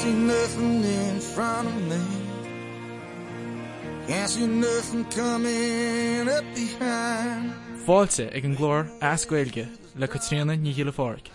see nothing in front of me. Can't see nothing coming up behind. Fáilte ag an glór ascuilge le Caítríona ní hiile fáric.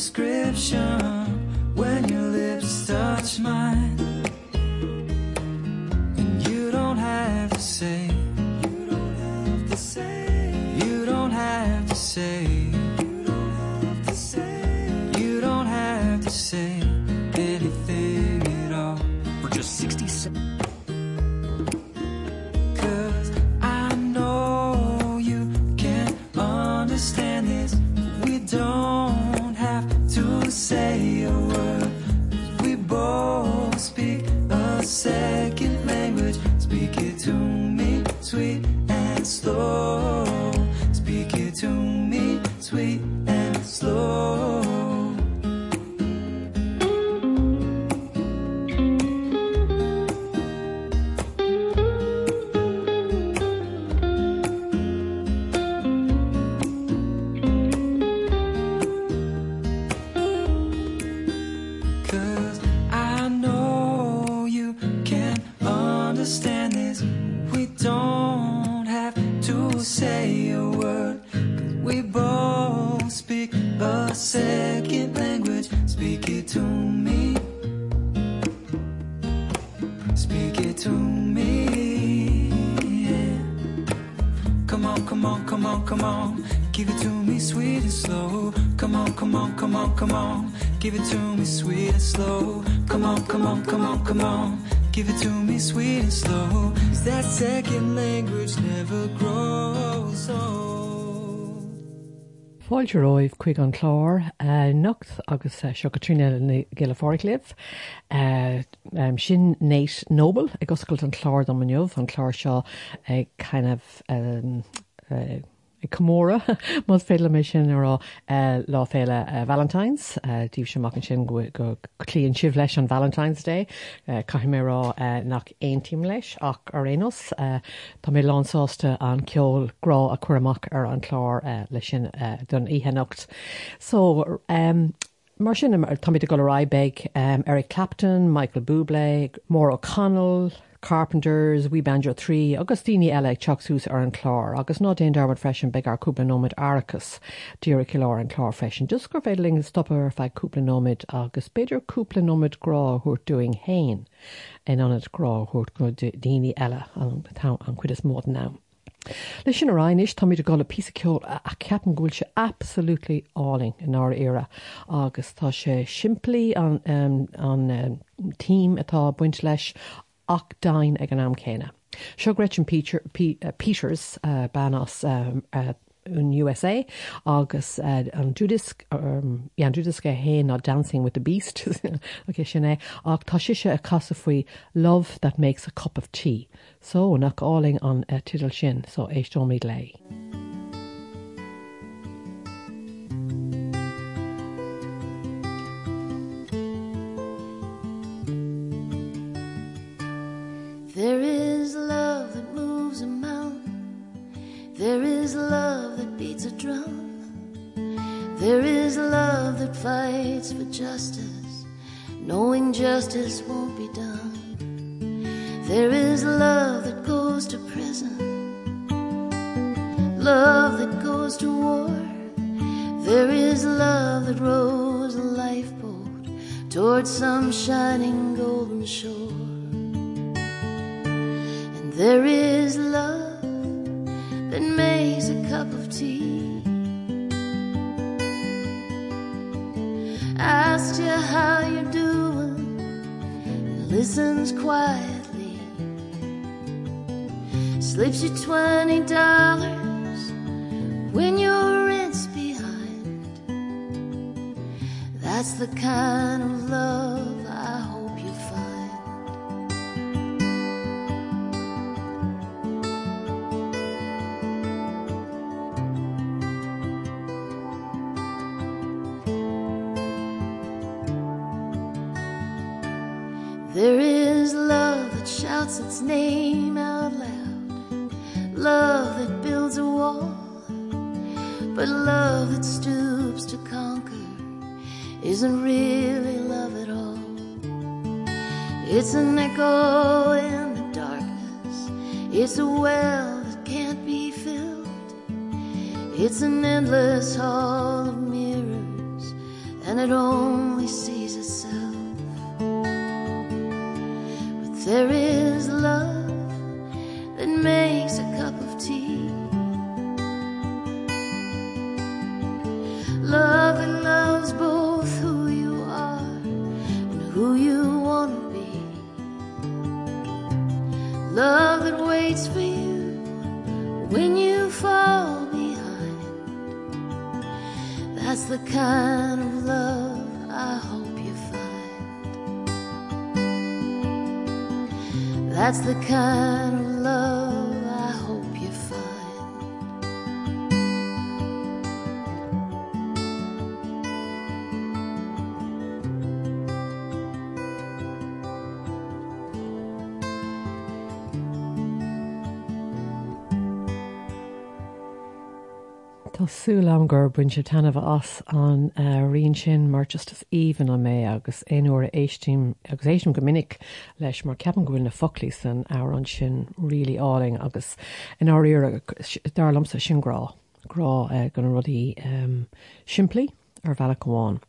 Description when your lips touch mine. And you don't have to say Fáilte roimh chuig an chlár uh, nocht agus uh, seo go tríine géile fáirlih uh, um, sin nééis nóbal ag goscailt an chlár do maniuh an chlár seo ag kind of um, uh, commóra má féile mé sin ará uh, lá féile uh, Valentines uh, díobh semach an sin go go clíonn sibh leis an Valentine's Day uh, cai mé rá uh, nach éontíim leis ach ar rénos uh, Tá mé lásáasta an ceol grá a chuach ar an chlár uh, lei sin uh, don ihénacht. So um, Mar sin táid go raibeg um, Eric Clapton, Michael Bublé, Mór O'Connell, Carpenters, wí banjo trí, agus daoine eile teachsús ar an chlár, agus ná déon darmad freisin be ar cúplanóid arachas dúra cilá an chlár freisin. Dus gur féling stoppa ar feid cúplanóid agus beidir cúplanóid grá chuirt doing hain in anad grá chuirt go daoine eile an chud mód ná. Leis sin aráis tá iad gála pí a ceapan gúil se absolútlí áling in á éire agus tá sé siimplíí an, um, an um, atá buint leis ach dain ag an am chéine. Seo Gretchen Peter, P, uh, Peters uh, banas uh, in USA agus uh, an dúdis um, an dúdisce hé ná dancing with the beast. Okay, sinné ach tá si a casa love that makes a cup of tea. So nach áling an uh, tidal sin so éistó míid lei. There There is love that beats a drum. There is love that fights for justice. Knowing justice won't be done. There is love that goes to prison. Love that goes to war. There is love that rows a lifeboat towards some shining golden shore. And There is love that makes a cup of tea. Asked you how you're doing listens quietly. Slips you twenty dollars when your rent's behind. That's the kind of love Tásúlam gur buin se tanmh as an uh, rion sin mar justas omhan a mé agus éúair éistím agus éisiom go leis mar ceapan gohfuil na folí san á an sin rilí áling agus in áíir darlamsa sinrá grá uh, gan rudí um, siimplí ar bhela goháin.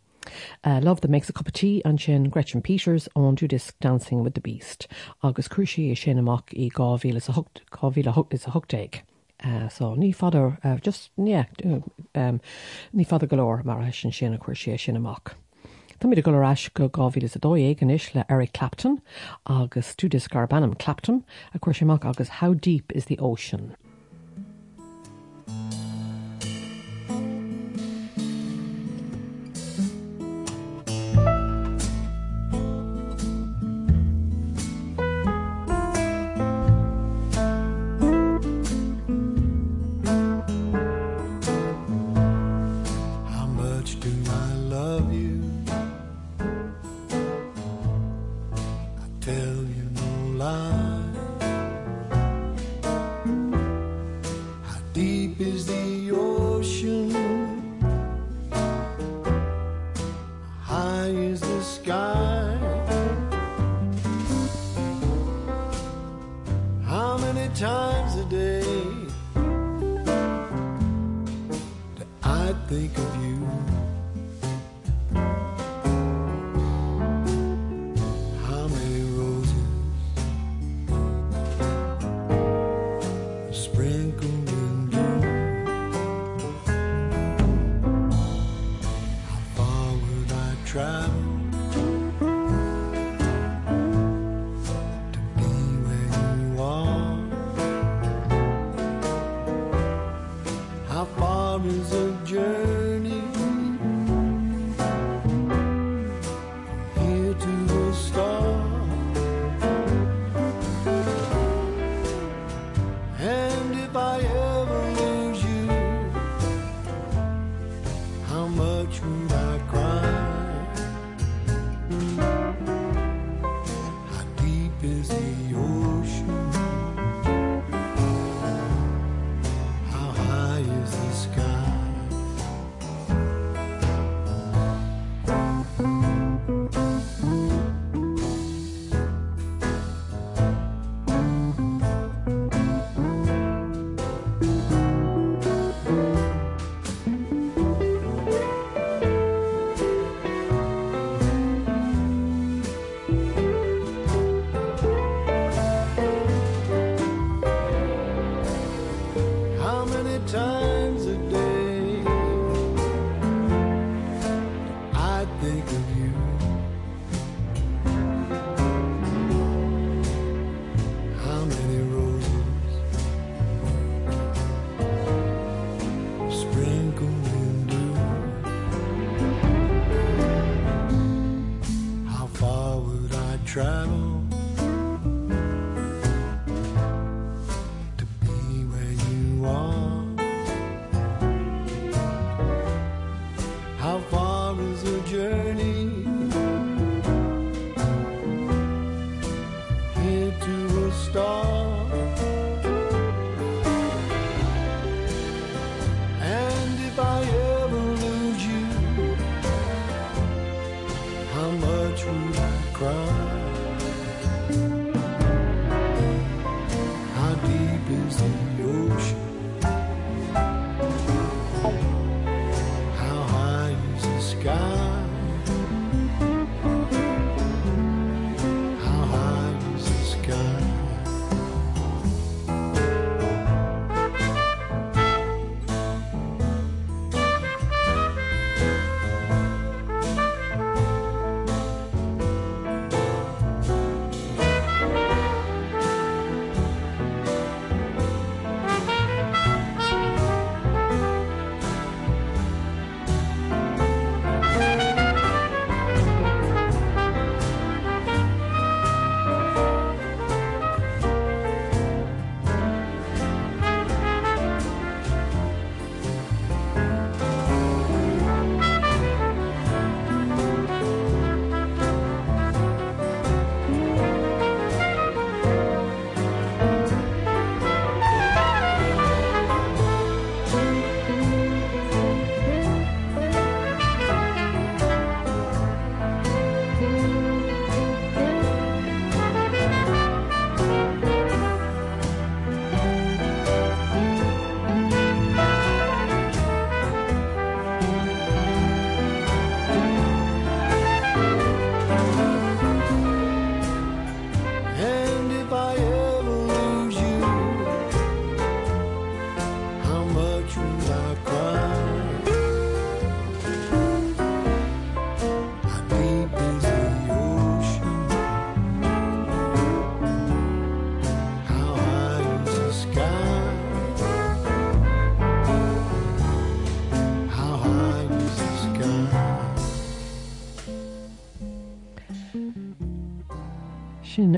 Uh, love that makes a cup of tea an sin Gretchen Peters on do disc dancing with the beast agus cruisi é sin amach i gáhíle is a hotéig. Uh, so ní fadar uh, just yeah, um, ní fada golóir mar sin sin a chuir sé sin amach. Tá mí go ráis go gáhí is a dóé an is le Eric Clapton agus studis Garbanam Clapton a chuir séach agus how deep is the ocean. how far sin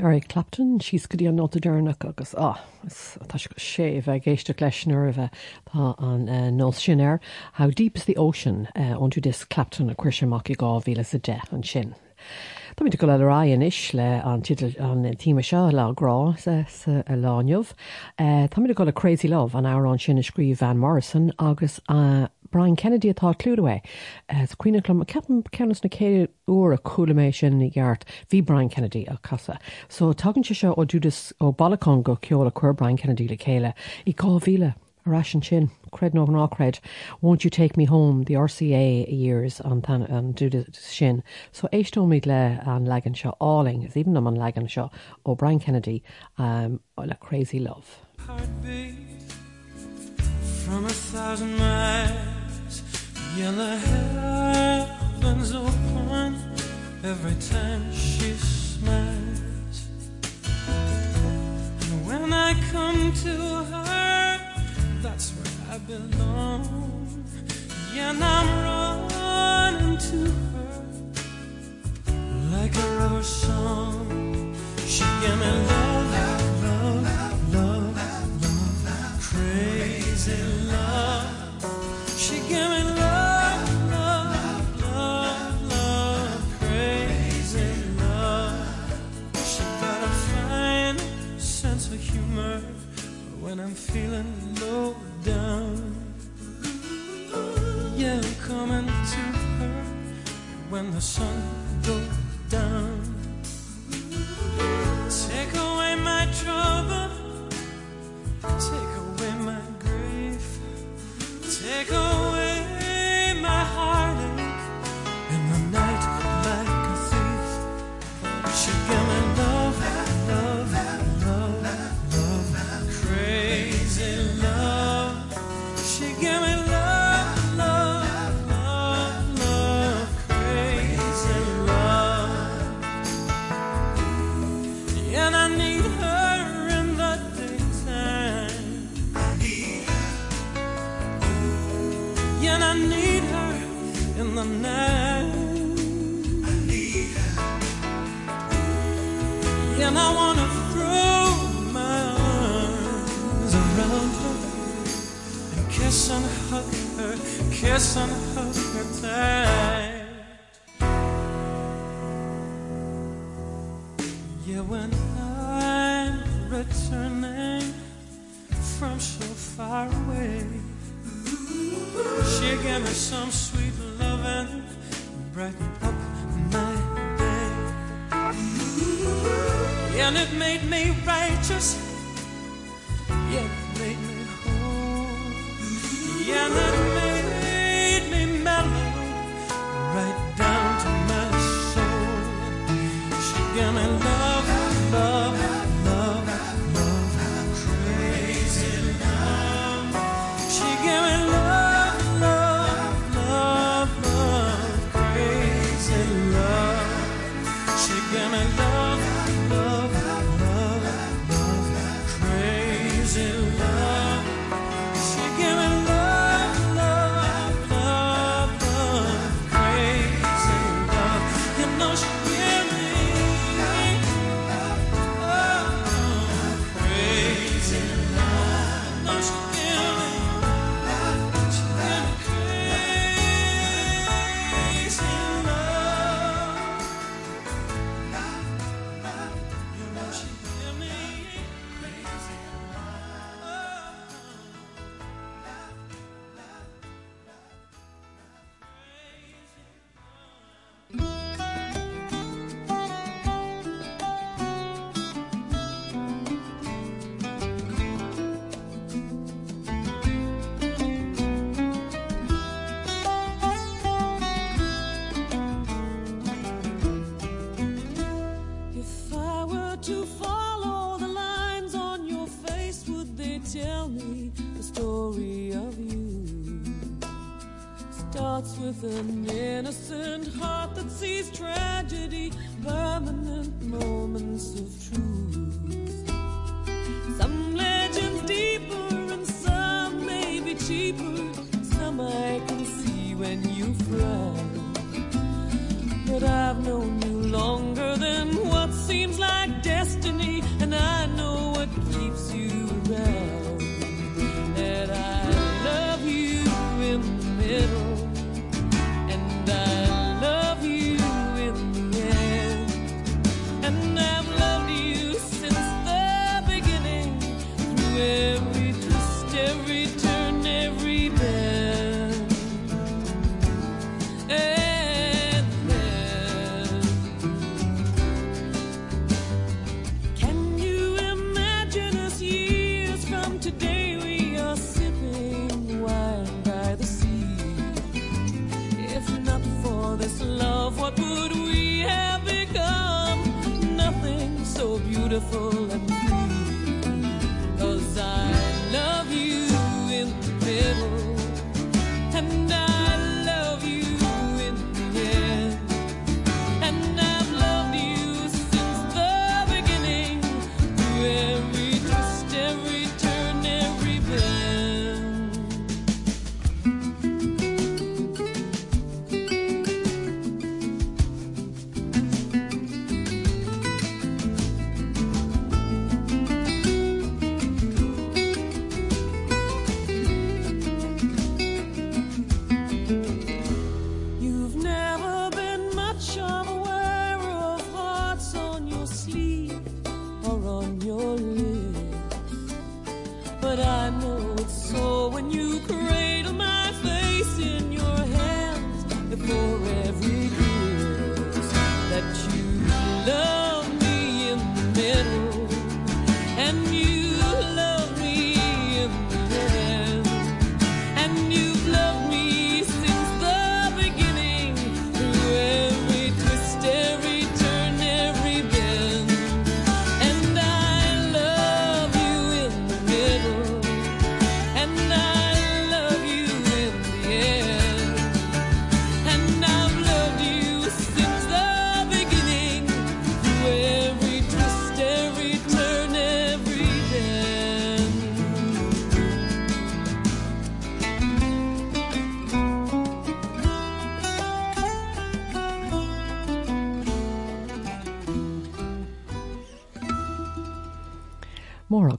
ar ag Clapton síos go dtí an nóta dearnach agus á tá sé bheith géiste leisnar a bheith tá an uh, nó sin air How deep is the ocean uh, onú dis Clapton a cuiirseach i gá bhíle a de an sin. Tá go le raon is le an an tíime seo lerá a láneomh. Uh, tá go le crazy love an árán sin a scríb Van Morrison agus uh, Brian Kennedy atá clúdahé uh, cuioinelum ceapan cenas na cé uair a coolmééis sin i gheart. Hí Brian Kennedy a casa. So tugann se seo ó dúdas ó Balán go ceola chuir Brian Kennedy le chéile. I gáhíle ration sin. Cred no nácred won't you take me home? The RCA years an tan an do sin. So éistómid le an legan seo áling. Is even am an legan seo ó Brian Kennedy um, le crazy love. From a thousand miles yellow heavens open every time she smiles and when I come to her that's where I belong yeah I'm running to her like a river song she gave me love love love love crazy love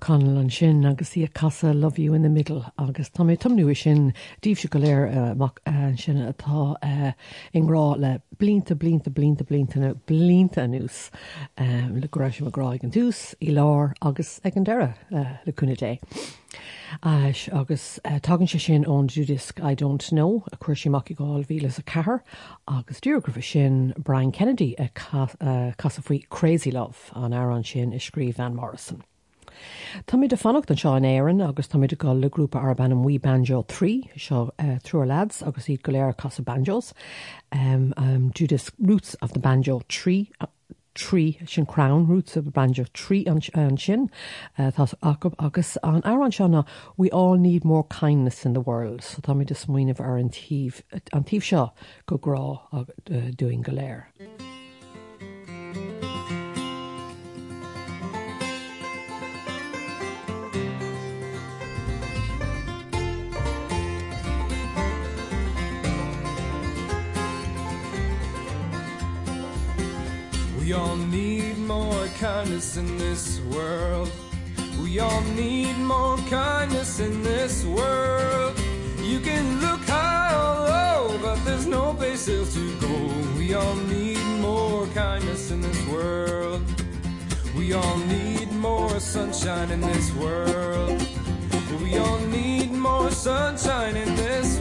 Canal an sin agus í a casa love you in the middle agus tá mé tumnú sin díobh se go léir uh, an sin atá uh, inrá le blinta blinta blinta blinta blinta nús um, le goéis aráig an dús í lár agus ag an deire uh, leúna dé. Ais agus uh, tagann se sin ón I don't know a chuir séach i gáil vílas a cehar agus dúgrafh sin Brian Kennedy a casa faoi Crazy Love an aran sin i Van Morrison. Tá mí de fannacht an seo an éan agus tá de gáil le grúpa arban an mí banjo 3 seo uh, trúr lads agus iad go léir casa banjos. Um, um, Judas Roots of the Banjo Tree uh, trí sin crown roots of a banjo trí an, sin. Uh, agus an áran sena we all need more kindness in the world. So tá mí de smuoineh ar an tíh seo go grá uh, doing go We all need more kindness in this world. We all need more kindness in this world. You can look high or low, but there's no places to go. We all need more kindness in this world. We all need more sunshine in this world. We all need more sunshine in this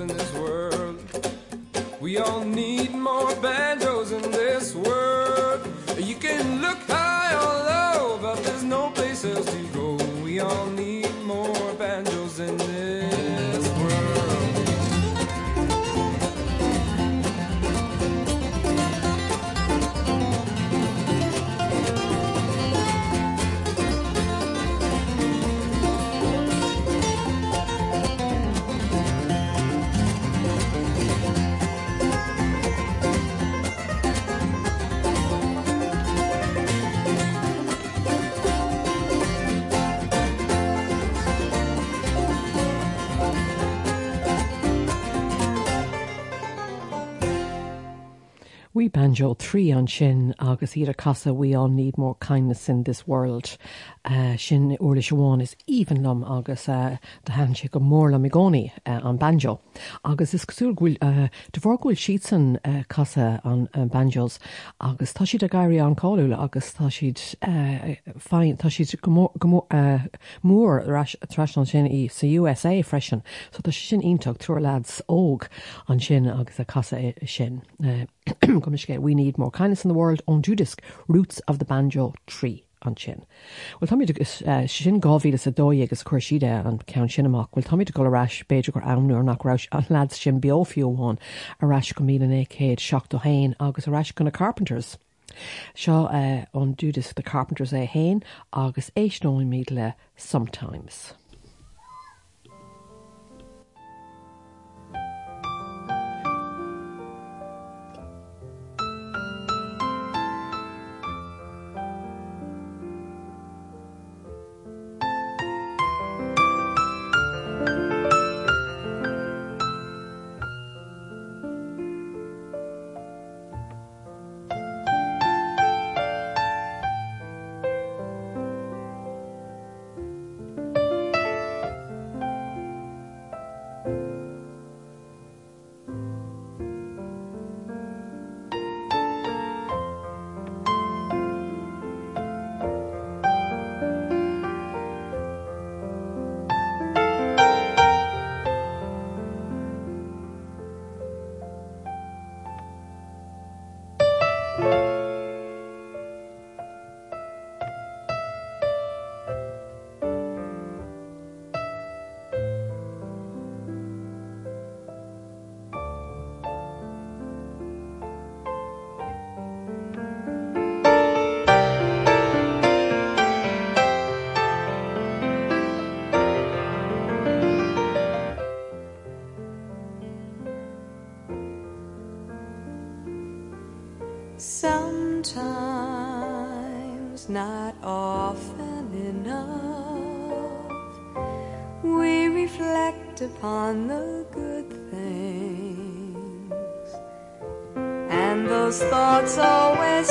in this world. We all need We banjo trí an sin agus iad a casa we all need more kindness in this world. Uh, sin uirla seháin is even lom agus uh, de hen si go mór le migóí uh, an banjo. Agus is cosúil uh, de bhórhfuil siad san casa an uh, banjos agus tá siad a gaiirí an cáúla agus tá siad uh, féin tá siad uh, mór tras an sin sa USA freisin, so tá sin ionach túair lads óg an sin agus a casa i- sin. Uh, we need more kindness in the world on Judisk roots of the banjo tree an sin. Well tá gus uh, sin gáhí a dói agus chuirside an cean sin amach, bhfuil táid go leráis beidir gur anú nachrás an lad sin beofiúháin aráis go mí é céad seach hain agus aráis gona Carpenters. Seo uh, an dúdas the Carpenters é hain agus míad le sometimes. Sometimes, upon the good things, and those thoughts always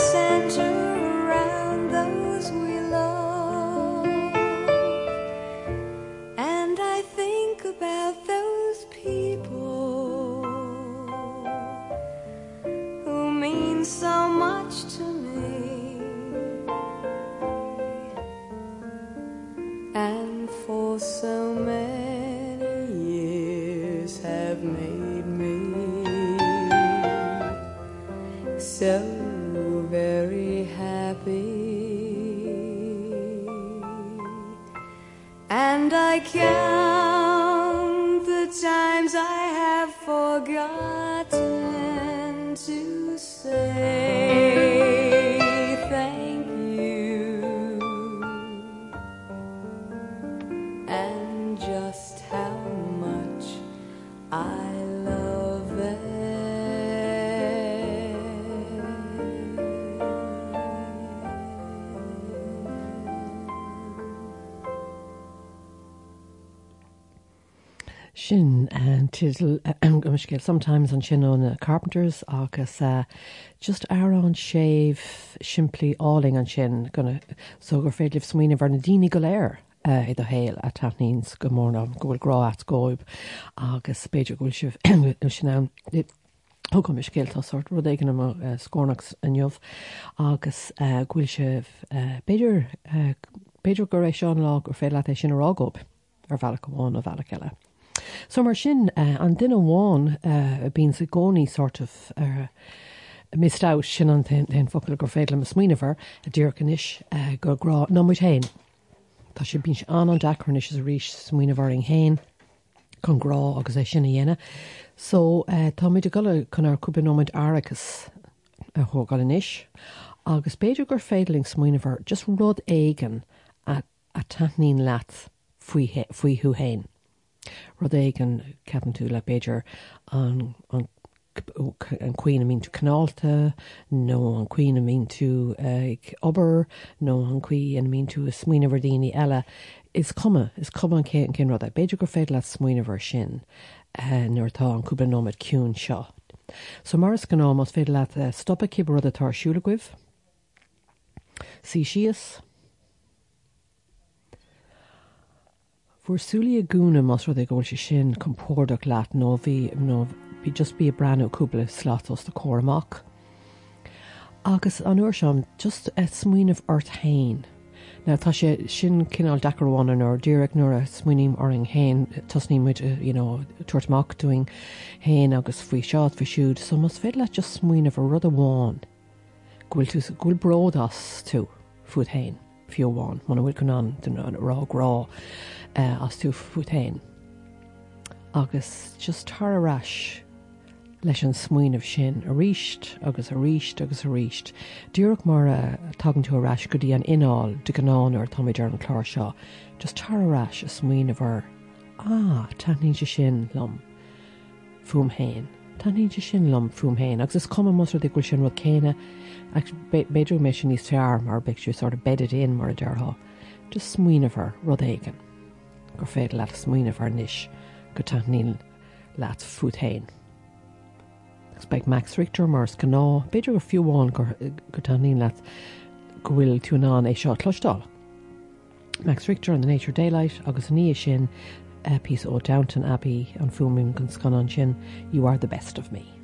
Sin an titil gomiscéil sometimes an sin ón the carpenters agus uh, just arán séh siimplí áling an sin gona so gur féidirh smoine bhar na daine go léir i do héil a taníns go mórna go bhfuil grá at ggóib agus beidir gúil sih sin an Thgam is rud éigen am scónachs aniuh agus uh, ghfuil sih beidir beidir go éis seán lá gur fé é sin arágóib ar bhela goháin a bhela ceile. So mar sin uh, an duine bháin uh, bín sa gcónaí sort of uh, mistá sin an ten focail gur féile a smuoinehar a ddíircanis uh, gur grá nóid hain. Tá sé bín an an dacronis is a ríis smuoinehharing hain chun grá agus é sinna dhéine. So uh, tá muid a goile chun ar cúpa nóid agus a thugáil agus beidir gur féidirling smuoinehar just rud éigen a, a tanín leat faoi thu hain. Rud éig an ceapan tú le Beiidir an an an cuioine mín tú canáalta nó an cuioine mín tú ag obair nó an cuí an mín tú a smuoinehar daoine eile. Is komme is cum an cé an cin rud a beidir gur féad le smuoinehar sin nuairtá an cúba nóid cún seo. So mars gan ná mas féidir le stoppa cib rud atá siúlacuibh, sí sios, Fuair a gúna mas rud ggóil se sin compórdaach leat nó bhí just bí breanú cúpla slátos de choramach. Agus an uair sem just smuoineh ort hain. Na tá sé sin cinál deharháin ar ddíireach nuair a smuoinim or an hain tasní muid tuairtach doing hain agus faoi seát fa siúd, so mas fé le just smuoineh a rud amháin. Gúil tú gúil brodas tú fud hain fiúháin, man bhfuil chun an den rárá. uh, as tú futain. Agus just tar aráis leis an smuoinmh sin a ríist agus a ríist agus a ríist. Dúach mar a tagan tú aráis go dtí an ináil de gnáán ar toidir an chláir seo, just tar aráis a smuoineh ar á tanín se sin lom fum héin. Tanín se sin lom fum héin, agus is cum mu d ghil sin ru céine ag beidir mé sin níos fear mar beicú sort of bedad in mar a deartha, just smuoinehar rud éigen. gur féad leat smuoine bhar níis go tá níl leat futhain. Gus beag Max Richter mars go ná beidir go fiúháin gur go tá ní leat go bhfuil túán é seo clostal. Max Richter an the Nature Daylight agus ní sin pí ó Downton Abbey an fuming gon scan an sin you are the best of me.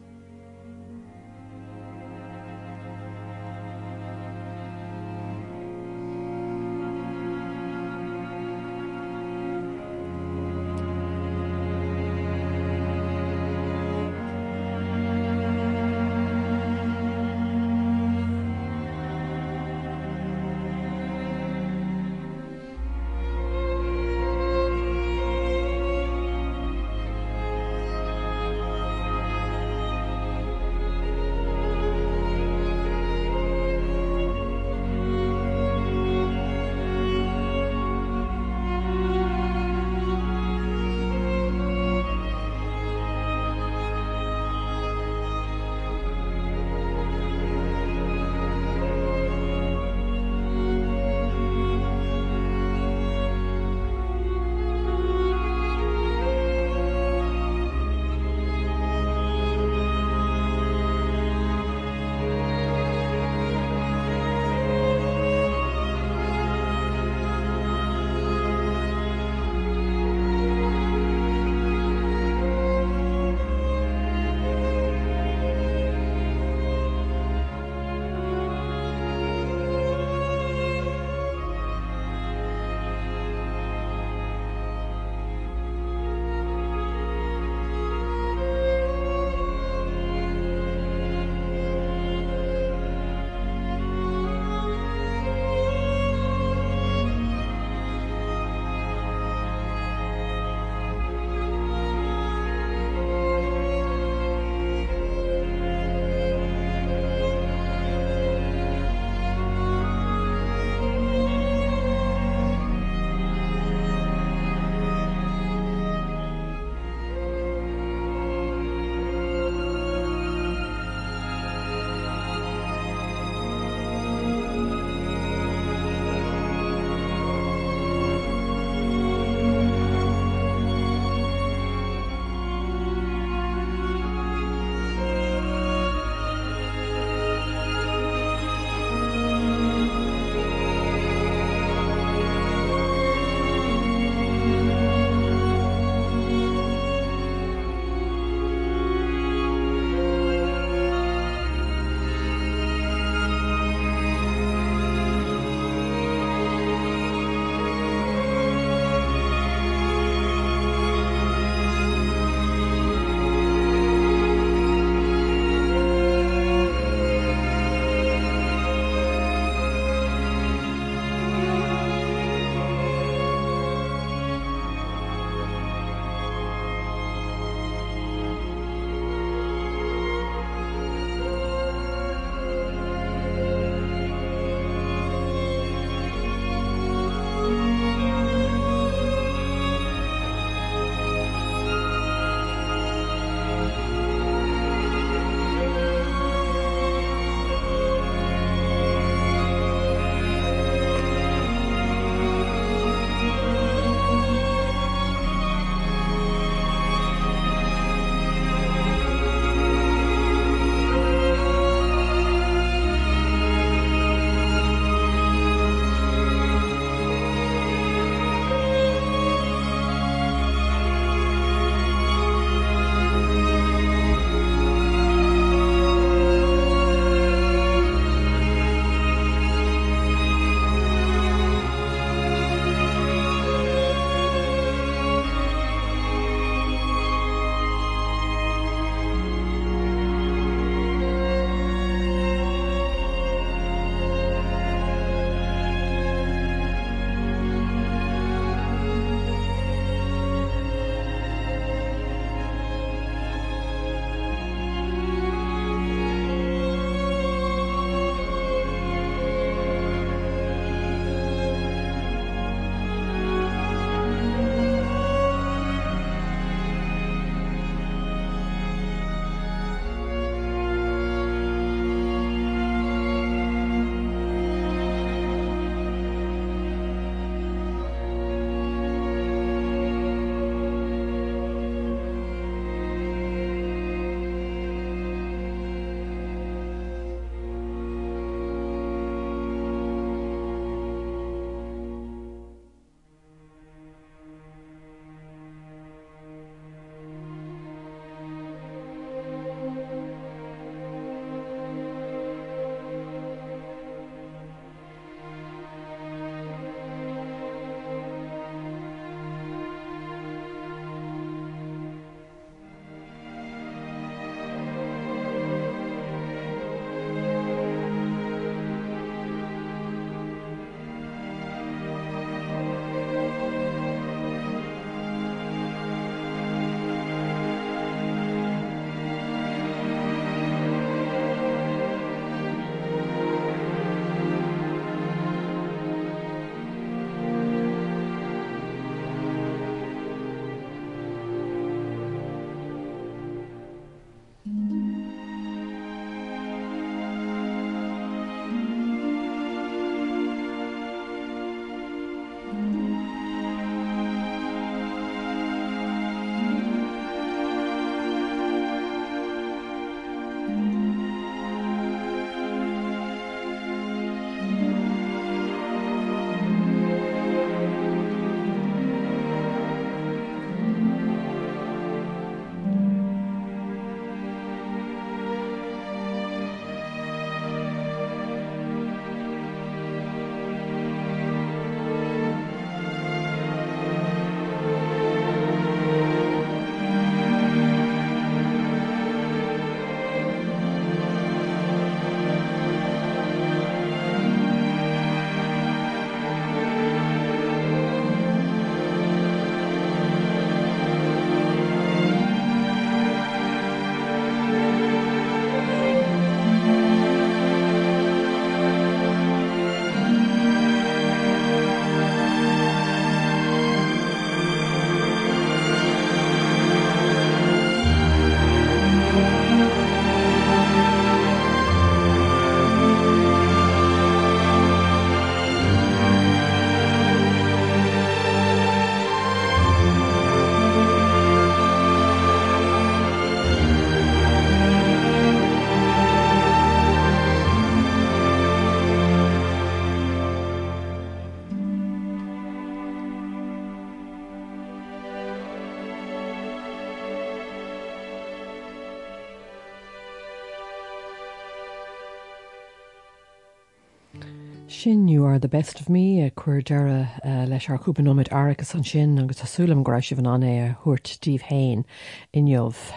Sin you are the best of me a chuir deire uh, leis ar cúpanóid agus an sin agus tásúlam go si bhan an é a thuirt díomh hain in jobh.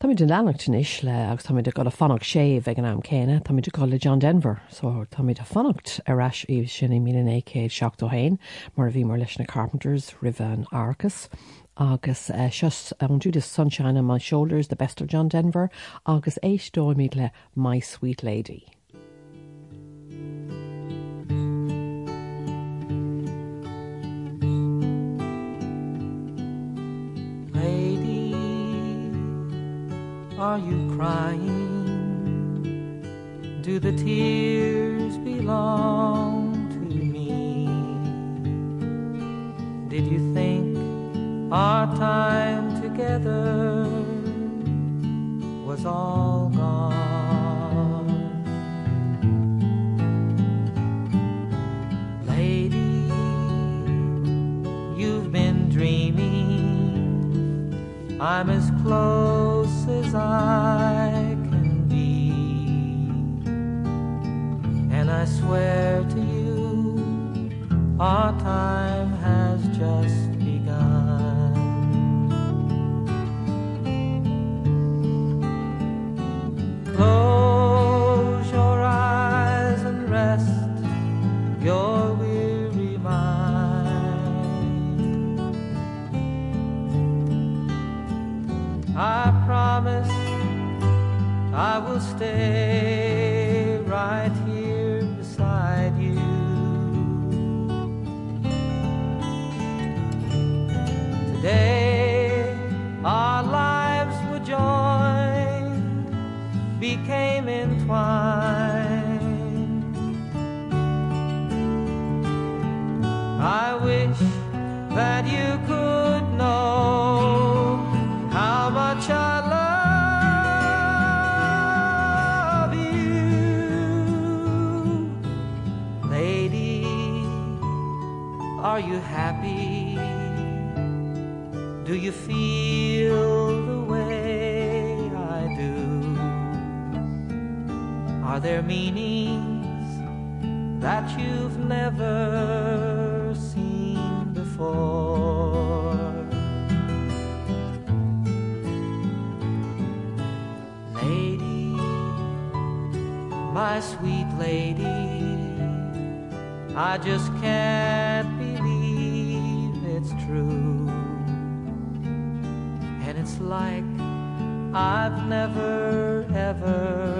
Tá mid den leachtanis le agus tá de go a fannacht séh ag an am céine, Tá mid go le John Denver, so tá mid a fannacht arás íh sin i mí écéad seach hain mar a bhí mar leis na Carpenters rih an Arcus. agus uh, just an Judas Sunshine on my shoulders, the best of John Denver, agus éis dóimid le My Sweet. Lady, are you crying? Do the tears belong to me? Did you think our time together was all gone? Lady, you've been dreaming. I'm as close I can be. And I swear to you, our time I just can't believe it's true. And it's like I've never ever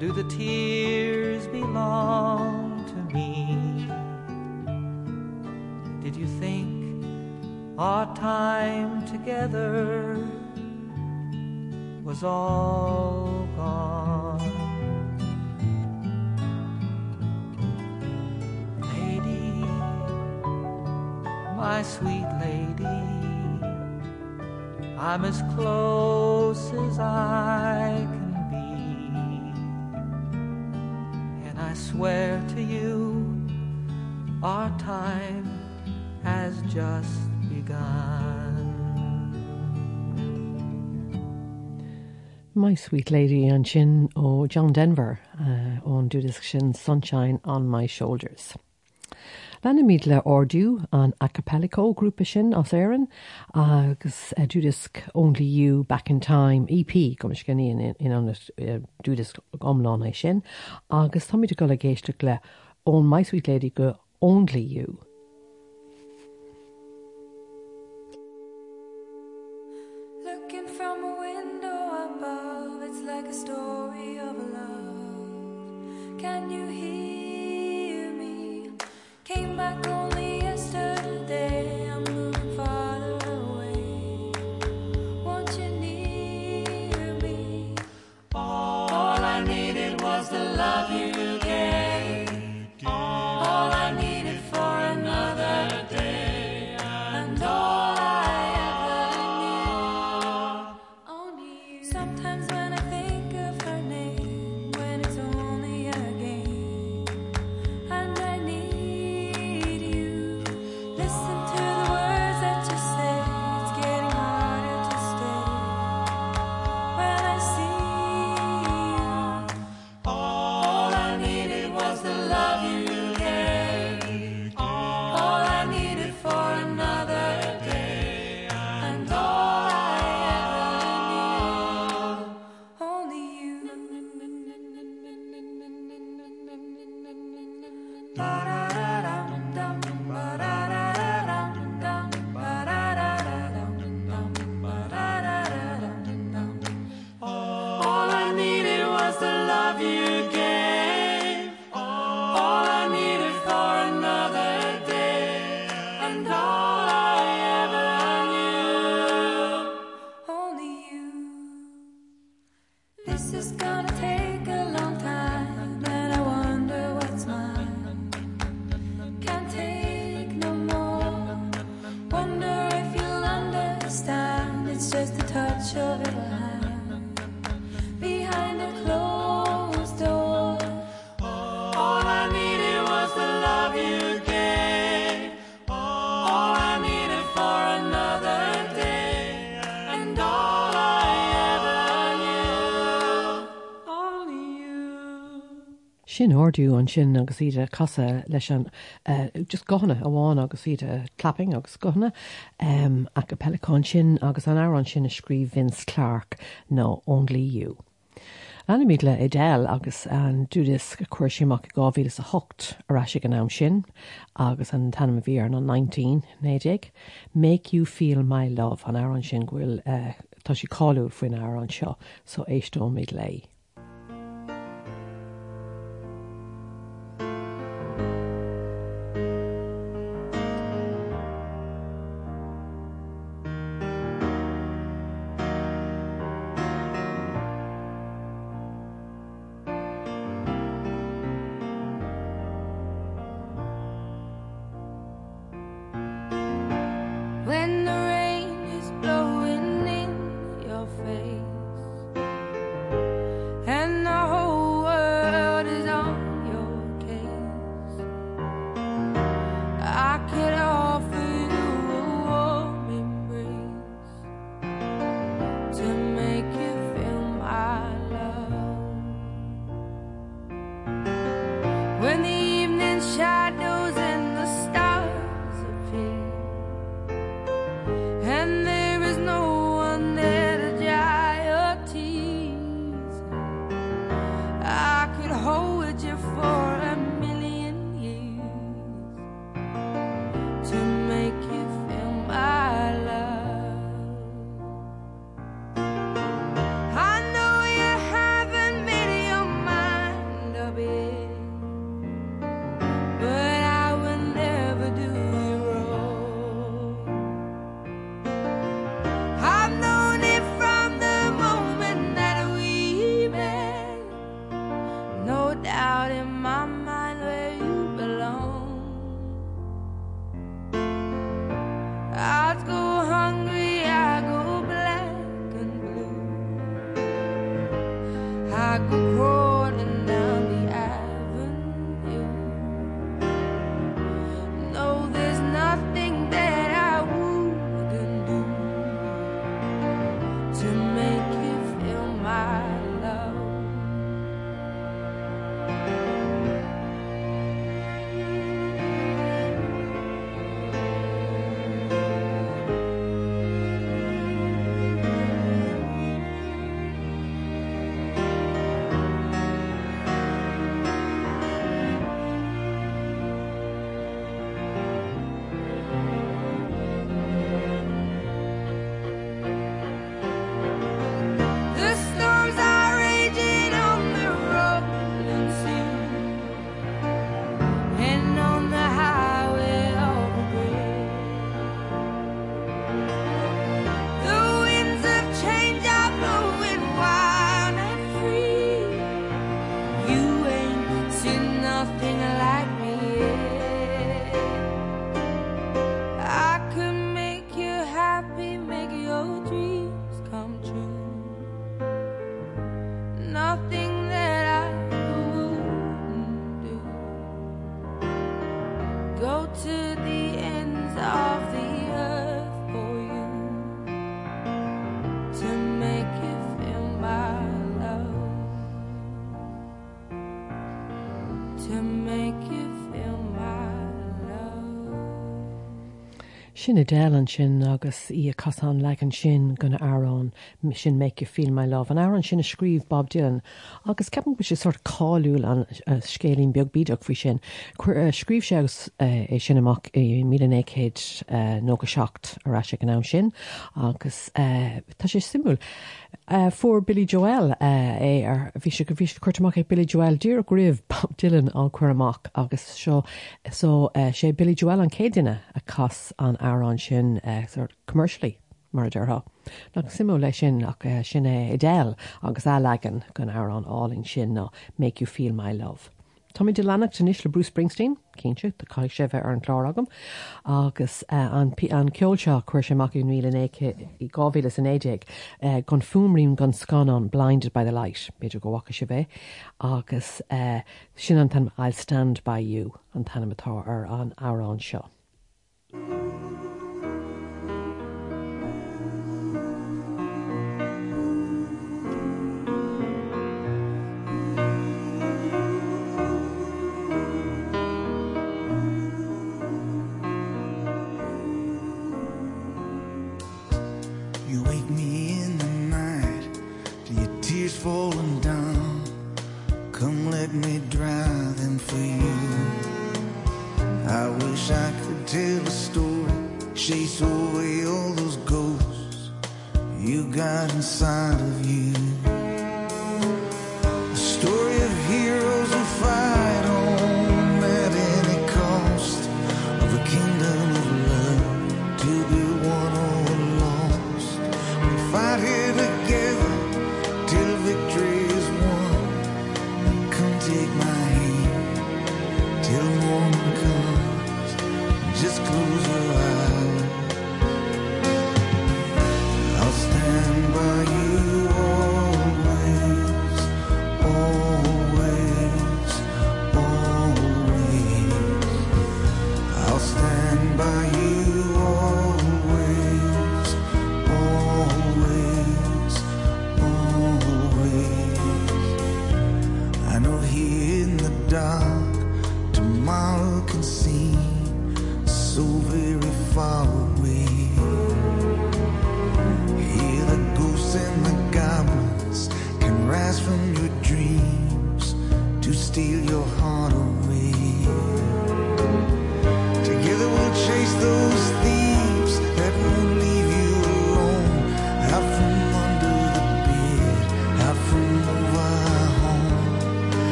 Do the tears belong to me? Did you think our time together was all gone? Lady, my sweet lady, I'm as close as I can be. And I swear to you, our time has just begun. My Sweet Lady an sin ó John Denver ón uh, dúdas sin Sunshine on My Shoulders. Lena míad le orú an acapellicó grúpa sin as éan agus uh, dúdisc only you back in time EP go is gníon in, in an uh, dúdisc omlá é sin, agus táid go le géiste le ón My Sweet Lady go only you. sin orú an sin agus iad casa leis an uh, just gona a bháin agus iad clapping agus gona um, a go pelicán sin agus an áran sin a scríb Vince Clark nó only you. Animiid le idéil agus an dúdis go chuir siach go gáhílas a hocht aráise an am sin agus an tanm bhí an 1990, Make you feel my love an áran sin ghfuil uh, eh, tá sí cáú faoin á an seo so éistó méid lei. Sin déil an sin agus í a cosán le an sin gona árán sin make you feel my love. An áran sin a scríb Bob Dylan agus ceapan bu sé sort cáúil an uh, scélín beag bíach fao sin. Cuir uh, scríb sé agus uh, é sin amach i míchéad uh, nó go secht ará se an am sin agus uh, tá sé simú. Uh, for Billy Joel é ar bhí se go bhí chuirteach é Billy Joel dúr gribh Bob Dylan an chuir amach agus seo so uh, sé Billy Joel an céidirine a cas an árán sin sort commercially mar a dúrá. Na simú lei sin ach sin é déil agus á legan gon árán álinn sin make you feel my love. Tommy de tan isle Bruce Springsteen, cínse de cai sé bheith ar an chlár agam, agus an, an ceolseo chuir sé mac míle i gáhíle san éideag gon fumrím scanán blinded by the light, beidir go bhacha se bheith, agus uh, sin an tan I'll stand by you an tanimetá ar an árán seo.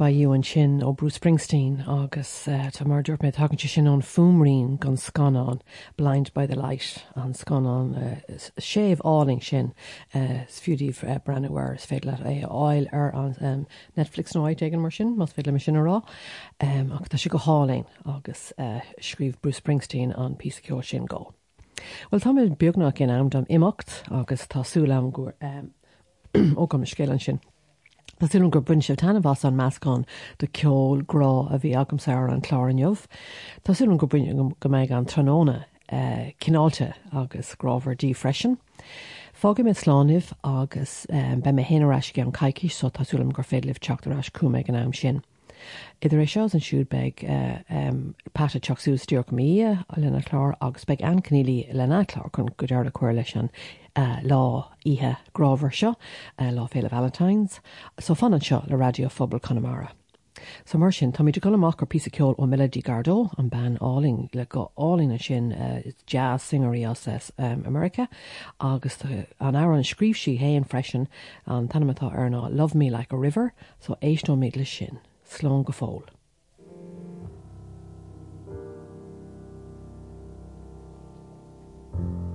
Stand by You an sin ó Bruce Springsteen agus uh, tá mar dúirt mé tagann sin an fumrín gan scanán Blind by the Light an scanán uh, séh áling sin uh, fiúdíh uh, brennhar is féile é áil ar an um, Netflix nóid igen mar sin, mas féile me sin rá um, ach tá si go háling agus uh, scríb Bruce Springsteen an pí sin gá. Well tá beagnach gin am am imimecht agus tásúlam gur um, ó go me scéan sin. Tásún gur bun seh tanna bhas an meascán de ceol grá a bhí agam sa an chláinmh. Tásún go bun go méid an tróna uh, cináte agus gráhar dí freisin. Fágam mit sláineh agus um, be mé héanaráis an caiici so tásúlam gur féadlih teachtarrás cumméid an am sin. Idir éis seás an siúdbeig uh, um, pat teachsú stúr mí a lena chlár agus beag ancanílí lena chlár chun go deir a chuir leis an uh, lá ihe gráver seo uh, lá féle Valentines, so fan an seo le radiofobal Connemara. So mar sin tá idir goach pí ceol ó Melody Gardot an ban áling le go áling sin uh, jazz singerí as um, America agus uh, an á an scríb si hé an freisin an tanimetá arná Love Me like a River, so éistó méid le sin, slán go fól. Love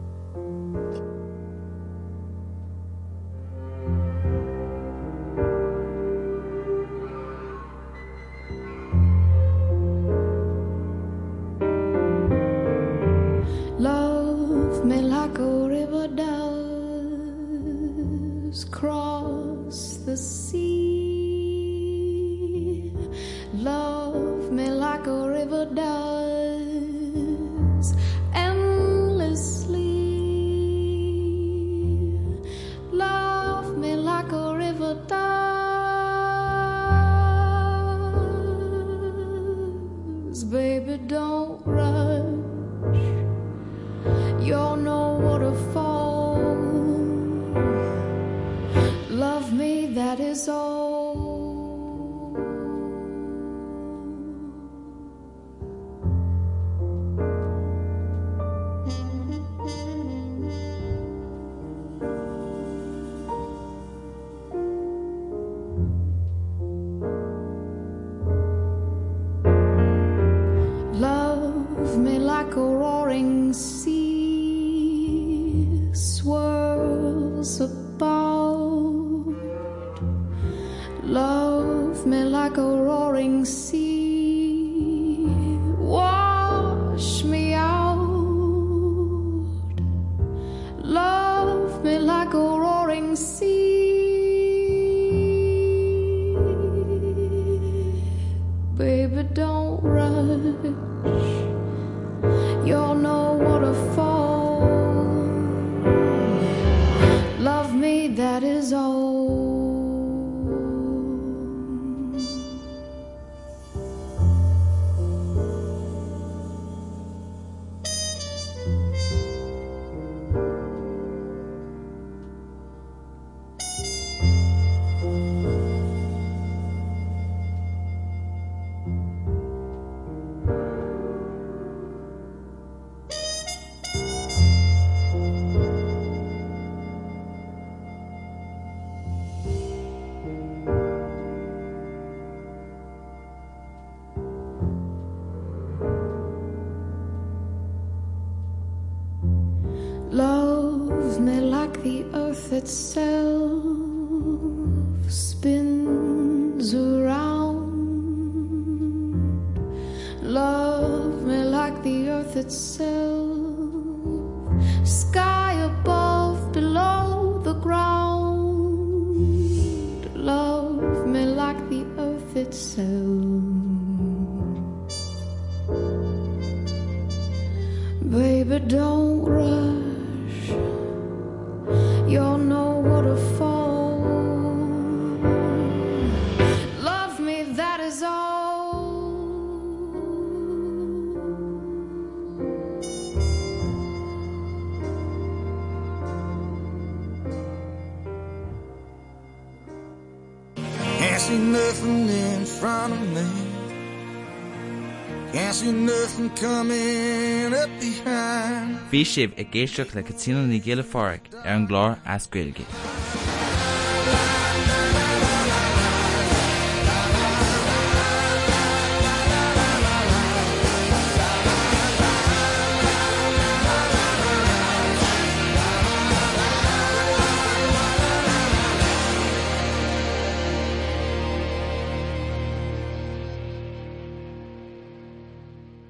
sibh i ggéisteach le catína ní ggéile fáric ar an gláir ascuilge.